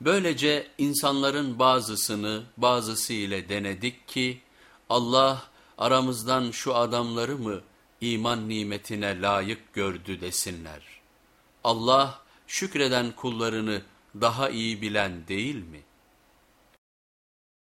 Böylece insanların bazısını bazısı ile denedik ki Allah aramızdan şu adamları mı iman nimetine layık gördü desinler. Allah şükreden kullarını daha iyi bilen değil mi?